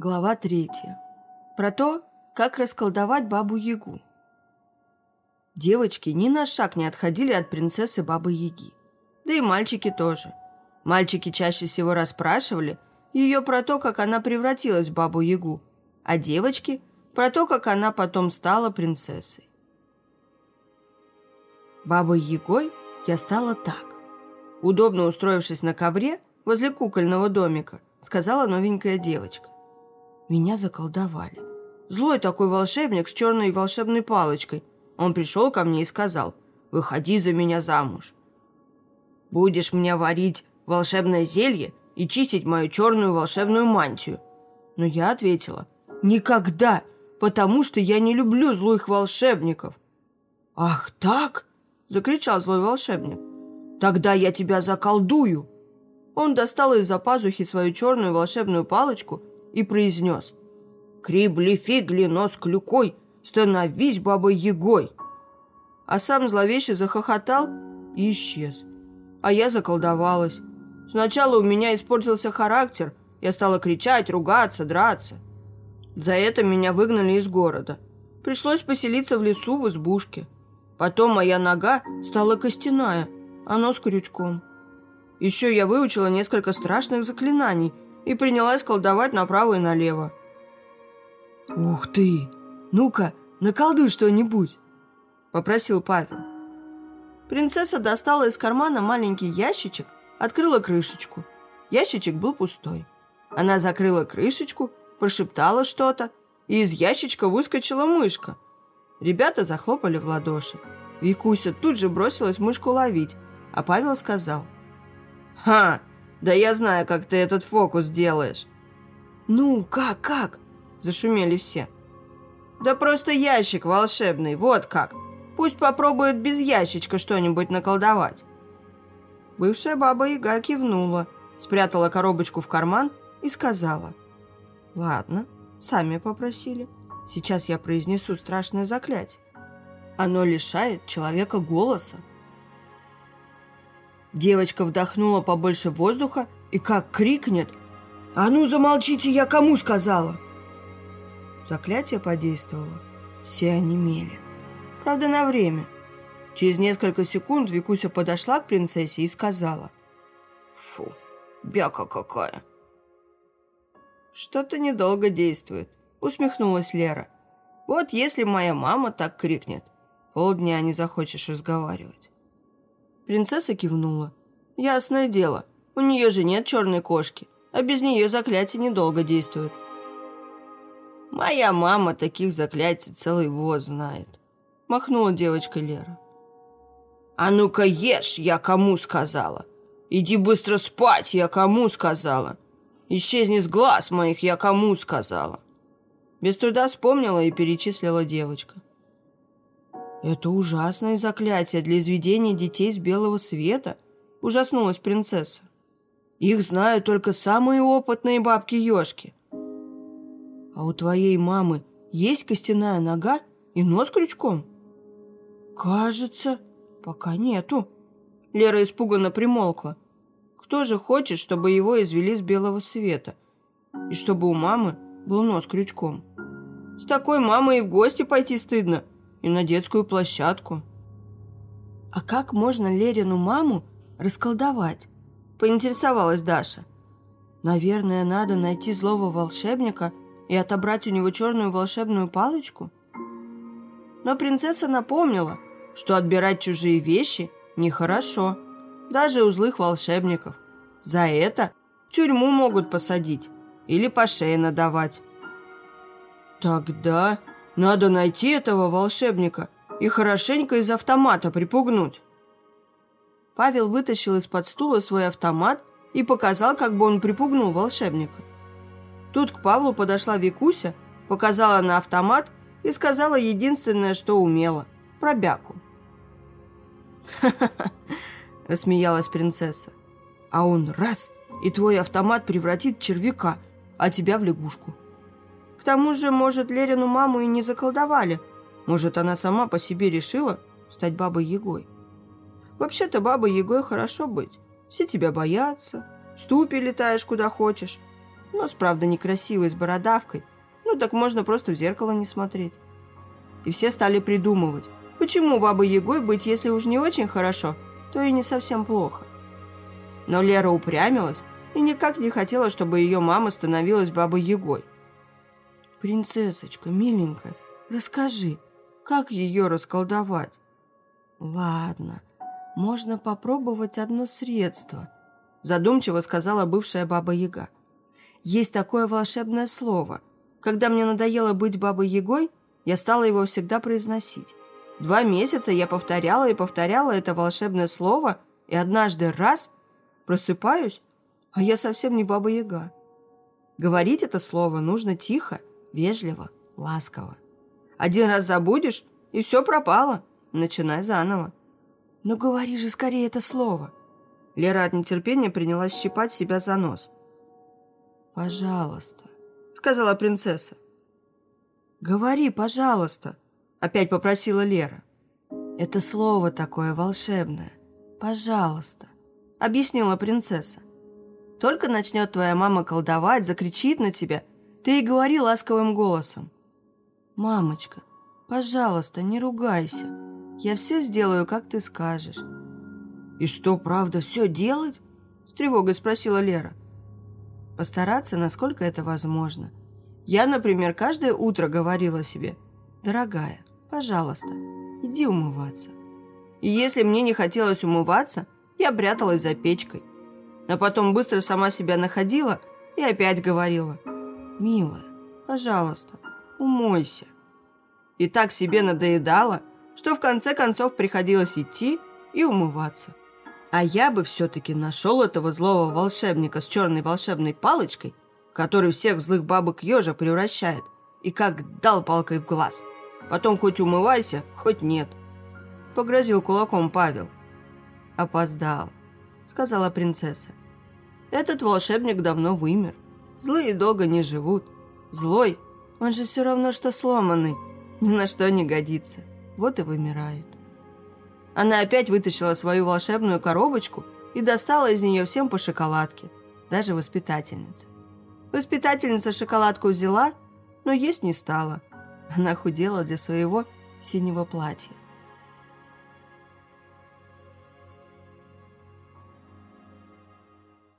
Глава третья. Про то, как расколдовать Бабу-Ягу. Девочки ни на шаг не отходили от принцессы Бабы-Яги. Да и мальчики тоже. Мальчики чаще всего расспрашивали ее про то, как она превратилась в Бабу-Ягу, а девочки – про то, как она потом стала принцессой. Бабой-Ягой я стала так. Удобно устроившись на ковре возле кукольного домика, сказала новенькая девочка. Меня заколдовали. Злой такой волшебник с черной волшебной палочкой. Он пришел ко мне и сказал, «Выходи за меня замуж. Будешь мне варить волшебное зелье и чистить мою черную волшебную мантию». Но я ответила, «Никогда, потому что я не люблю злых волшебников». «Ах так?» – закричал злой волшебник. «Тогда я тебя заколдую!» Он достал из-за пазухи свою черную волшебную палочку и произнес «Крибли-фигли, нос клюкой, становись бабой-ягой!» А сам зловеще захохотал и исчез. А я заколдовалась. Сначала у меня испортился характер, я стала кричать, ругаться, драться. За это меня выгнали из города. Пришлось поселиться в лесу в избушке. Потом моя нога стала костяная, а нос крючком. Еще я выучила несколько страшных заклинаний и принялась колдовать направо и налево. «Ух ты! Ну-ка, наколдуй что-нибудь!» – попросил Павел. Принцесса достала из кармана маленький ящичек, открыла крышечку. Ящичек был пустой. Она закрыла крышечку, прошептала что-то, и из ящичка выскочила мышка – Ребята захлопали в ладоши. Викуся тут же бросилась мышку ловить, а Павел сказал. «Ха! Да я знаю, как ты этот фокус делаешь!» «Ну, как, как?» – зашумели все. «Да просто ящик волшебный, вот как! Пусть попробует без ящичка что-нибудь наколдовать!» Бывшая баба Яга кивнула, спрятала коробочку в карман и сказала. «Ладно, сами попросили». Сейчас я произнесу страшное заклятие. Оно лишает человека голоса. Девочка вдохнула побольше воздуха и как крикнет «А ну замолчите, я кому сказала!» Заклятие подействовало. Все онемели. Правда, на время. Через несколько секунд Викуся подошла к принцессе и сказала «Фу, бяка какая!» Что-то недолго действует усмехнулась Лера. Вот если моя мама так крикнет, полдня не захочешь разговаривать. Принцесса кивнула. Ясное дело, у нее же нет черной кошки, а без нее заклятие недолго действует. Моя мама таких заклятий целый воз знает. Махнула девочка Лера. «А ну-ка ешь, я кому сказала! Иди быстро спать, я кому сказала! Исчезни с глаз моих, я кому сказала!» Без труда вспомнила и перечислила девочка. «Это ужасное заклятие для изведения детей с белого света», – ужаснулась принцесса. «Их знают только самые опытные бабки-ешки». «А у твоей мамы есть костяная нога и нос крючком?» «Кажется, пока нету». Лера испуганно примолкла. «Кто же хочет, чтобы его извели с белого света? И чтобы у мамы был нос крючком?» С такой мамой и в гости пойти стыдно, и на детскую площадку. А как можно Лерину маму расколдовать? Поинтересовалась Даша. Наверное, надо найти злого волшебника и отобрать у него черную волшебную палочку. Но принцесса напомнила, что отбирать чужие вещи нехорошо, даже у злых волшебников. За это тюрьму могут посадить или по шее надавать. Тогда надо найти этого волшебника и хорошенько из автомата припугнуть. Павел вытащил из-под стула свой автомат и показал, как бы он припугнул волшебника. Тут к Павлу подошла Викуся, показала на автомат и сказала единственное, что умела – про бяку. «Ха-ха-ха!» – рассмеялась принцесса. «А он раз, и твой автомат превратит червяка, а тебя в лягушку». К тому же, может, Лерину маму и не заколдовали. Может, она сама по себе решила стать бабой-ягой. Вообще-то бабой-ягой хорошо быть. Все тебя боятся, в ступе летаешь куда хочешь. Нос, правда, некрасивый, с бородавкой. Ну, так можно просто в зеркало не смотреть. И все стали придумывать, почему бабой Егой быть, если уж не очень хорошо, то и не совсем плохо. Но Лера упрямилась и никак не хотела, чтобы ее мама становилась бабой Егой. «Принцессочка, миленькая, расскажи, как ее расколдовать?» «Ладно, можно попробовать одно средство», задумчиво сказала бывшая баба Яга. «Есть такое волшебное слово. Когда мне надоело быть бабой Ягой, я стала его всегда произносить. Два месяца я повторяла и повторяла это волшебное слово, и однажды раз просыпаюсь, а я совсем не баба Яга. Говорить это слово нужно тихо, вежливо, ласково. Один раз забудешь, и все пропало. Начинай заново. Ну говори же скорее это слово. Лера от нетерпения принялась щипать себя за нос. «Пожалуйста», — сказала принцесса. «Говори, пожалуйста», — опять попросила Лера. «Это слово такое волшебное. Пожалуйста», — объяснила принцесса. «Только начнет твоя мама колдовать, закричит на тебя, ты и говори ласковым голосом. «Мамочка, пожалуйста, не ругайся. Я все сделаю, как ты скажешь». «И что, правда, все делать?» С тревогой спросила Лера. «Постараться, насколько это возможно. Я, например, каждое утро говорила себе, «Дорогая, пожалуйста, иди умываться». И если мне не хотелось умываться, я пряталась за печкой. А потом быстро сама себя находила и опять говорила – «Милая, пожалуйста, умойся». И так себе надоедало, что в конце концов приходилось идти и умываться. А я бы все-таки нашел этого злого волшебника с черной волшебной палочкой, который всех злых бабок ежа превращает, и как дал палкой в глаз. Потом хоть умывайся, хоть нет. Погрозил кулаком Павел. «Опоздал», — сказала принцесса. «Этот волшебник давно вымер». Злые долго не живут. Злой, он же все равно, что сломанный. Ни на что не годится. Вот и вымирает. Она опять вытащила свою волшебную коробочку и достала из нее всем по шоколадке. Даже воспитательница. Воспитательница шоколадку взяла, но есть не стала. Она худела для своего синего платья.